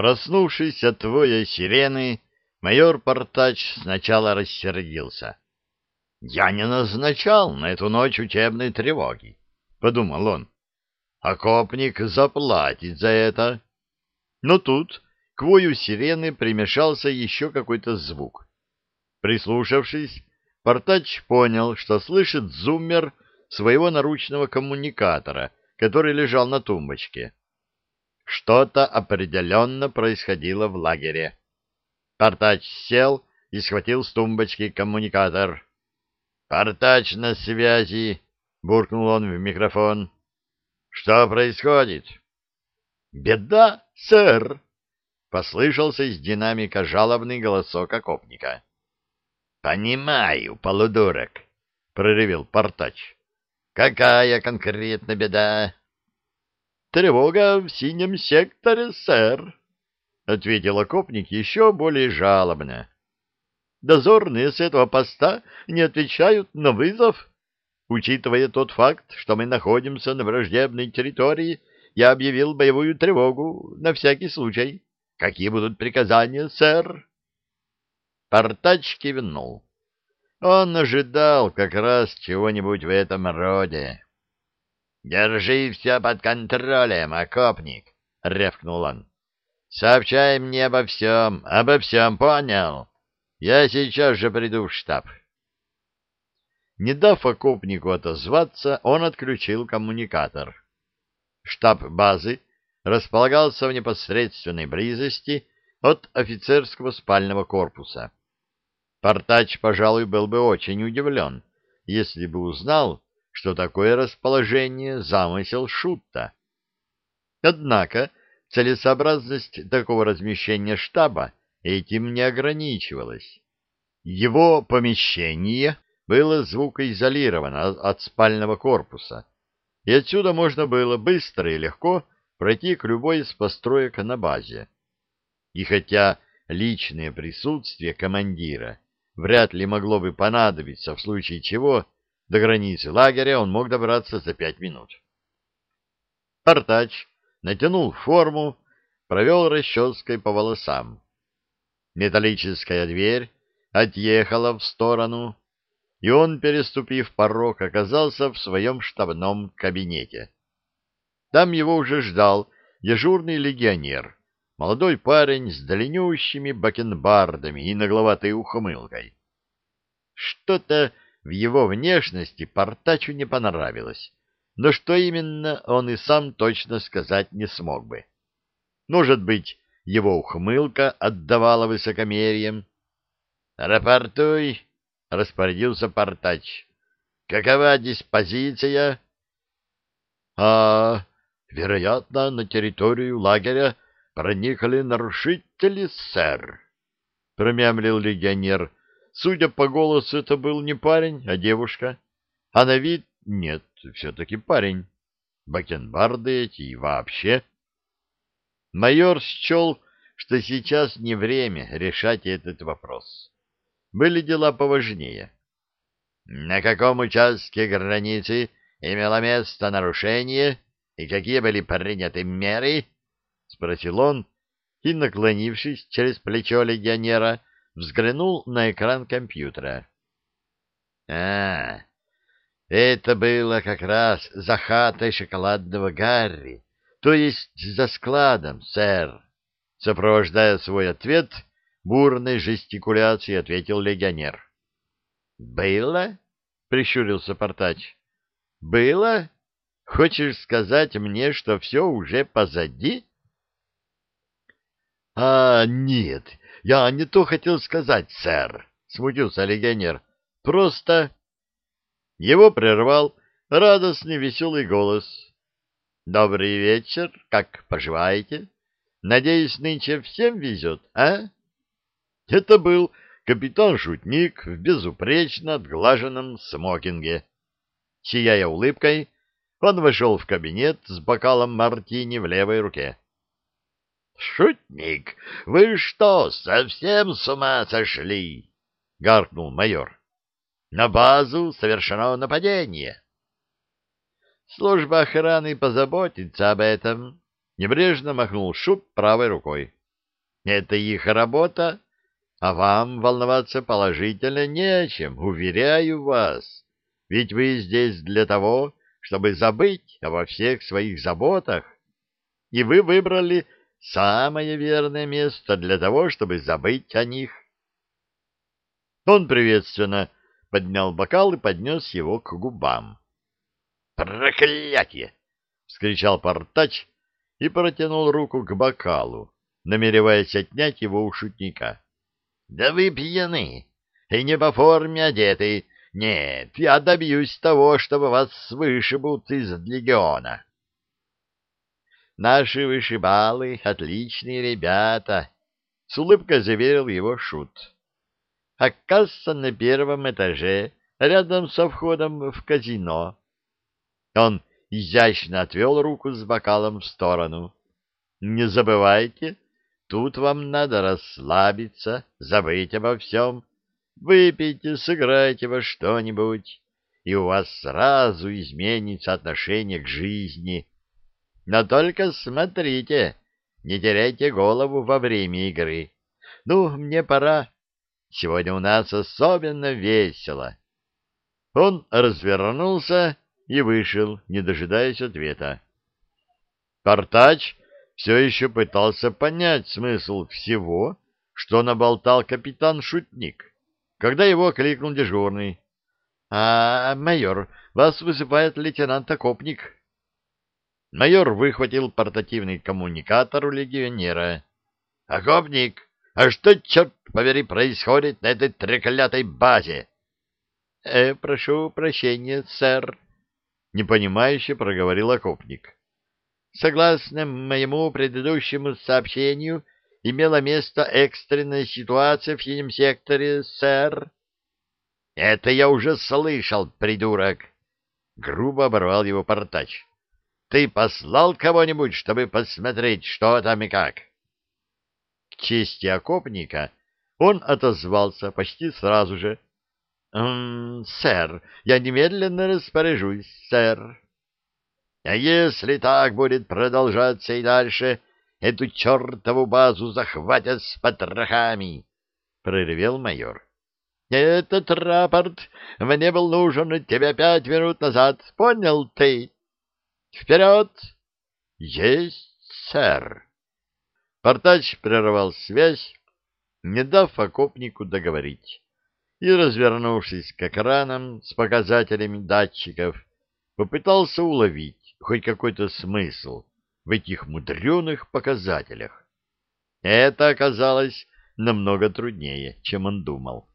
Проснувшись от твоя сирены, майор Портач сначала рассердился. «Я не назначал на эту ночь учебной тревоги», — подумал он. «Окопник заплатит за это». Но тут к вою сирены примешался еще какой-то звук. Прислушавшись, Портач понял, что слышит зуммер своего наручного коммуникатора, который лежал на тумбочке. Что-то определенно происходило в лагере. Портач сел и схватил с тумбочки коммуникатор. «Портач на связи!» — буркнул он в микрофон. «Что происходит?» «Беда, сэр!» — послышался из динамика жалобный голосок окопника. «Понимаю, полудурок!» — проревел Портач. «Какая конкретно беда?» «Тревога в синем секторе, сэр», — ответил окопник еще более жалобно. «Дозорные с этого поста не отвечают на вызов. Учитывая тот факт, что мы находимся на враждебной территории, я объявил боевую тревогу на всякий случай. Какие будут приказания, сэр?» Портач кивнул. Он ожидал как раз чего-нибудь в этом роде. «Держи все под контролем, окопник!» — рявкнул он. «Сообщай мне обо всем, обо всем, понял? Я сейчас же приду в штаб». Не дав окопнику отозваться, он отключил коммуникатор. Штаб базы располагался в непосредственной близости от офицерского спального корпуса. Портач, пожалуй, был бы очень удивлен, если бы узнал, что такое расположение — замысел Шутта. Однако целесообразность такого размещения штаба этим не ограничивалась. Его помещение было звукоизолировано от спального корпуса, и отсюда можно было быстро и легко пройти к любой из построек на базе. И хотя личное присутствие командира вряд ли могло бы понадобиться в случае чего, до границы лагеря он мог добраться за пять минут. Портач натянул форму, провел расческой по волосам. Металлическая дверь отъехала в сторону, и он, переступив порог, оказался в своем штабном кабинете. Там его уже ждал дежурный легионер, молодой парень с длиннющими бакенбардами и нагловатой ухмылкой. Что-то в его внешности Портачу не понравилось, но что именно, он и сам точно сказать не смог бы. Может быть, его ухмылка отдавала высокомерием. «Рапортуй!» — распорядился Портач. «Какова диспозиция?» «А, вероятно, на территорию лагеря проникли нарушители, сэр», — промямлил легионер, Судя по голосу, это был не парень, а девушка. А на вид нет, все-таки парень. Бакенбарды эти и вообще. Майор счел, что сейчас не время решать этот вопрос. Были дела поважнее. На каком участке границы имело место нарушение и какие были приняты меры? — спросил он и, наклонившись через плечо легионера, взглянул на экран компьютера. А, это было как раз за хатой шоколадного Гарри, то есть за складом, сэр. Сопровождая свой ответ, бурной жестикуляцией ответил легионер. «Было?» — прищурился Портач. «Было? Хочешь сказать мне, что все уже позади?» «А, нет, я не то хотел сказать, сэр, — смутился легионер. — Просто... Его прервал радостный веселый голос. — Добрый вечер, как поживаете? Надеюсь, нынче всем везет, а? Это был капитан-шутник в безупречно отглаженном смокинге. Сияя улыбкой, он вошел в кабинет с бокалом мартини в левой руке. «Шутник, вы что, совсем с ума сошли?» — гаркнул майор. «На базу совершено нападение». «Служба охраны позаботится об этом», — небрежно махнул Шут правой рукой. Это их работа, а вам волноваться положительно не о чем, уверяю вас. Ведь вы здесь для того, чтобы забыть обо всех своих заботах, и вы выбрали самое верное место для того, чтобы забыть о них. Он приветственно поднял бокал и поднес его к губам. «Проклятие!» — вскричал портач и протянул руку к бокалу, намереваясь отнять его у шутника. «Да вы пьяны и не по форме одеты. Нет, я добьюсь того, чтобы вас вышибут из легиона». «Наши вышибалы — отличные ребята», — с улыбкой заверил его шут а касса на первом этаже, рядом со входом в казино. Он изящно отвел руку с бокалом в сторону. Не забывайте, тут вам надо расслабиться, забыть обо всем. Выпейте, сыграйте во что-нибудь, и у вас сразу изменится отношение к жизни. Но только смотрите, не теряйте голову во время игры. Ну, мне пора. Сегодня у нас особенно весело. Он развернулся и вышел, не дожидаясь ответа. Портач все еще пытался понять смысл всего, что наболтал капитан-шутник, когда его кликнул дежурный. — А, майор, вас вызывает лейтенант Окопник. Майор выхватил портативный коммуникатор у легионера. — Окопник! А что, черт побери, происходит на этой треклятой базе? — э, Прошу прощения, сэр, — непонимающе проговорил окопник. — Согласно моему предыдущему сообщению, имела место экстренная ситуация в синем секторе, сэр. — Это я уже слышал, придурок! — грубо оборвал его портач. — Ты послал кого-нибудь, чтобы посмотреть, что там и как? — чести окопника, он отозвался почти сразу же. «М сэр, я немедленно распоряжусь, сэр». «А если так будет продолжаться и дальше, эту чертову базу захватят с потрохами!» — проревел майор. «Этот рапорт мне был нужен от тебя пять минут назад, понял ты? Вперед!» «Есть, сэр!» Портач прервал связь, не дав окопнику договорить, и, развернувшись к экранам с показателями датчиков, попытался уловить хоть какой-то смысл в этих мудреных показателях. Это оказалось намного труднее, чем он думал.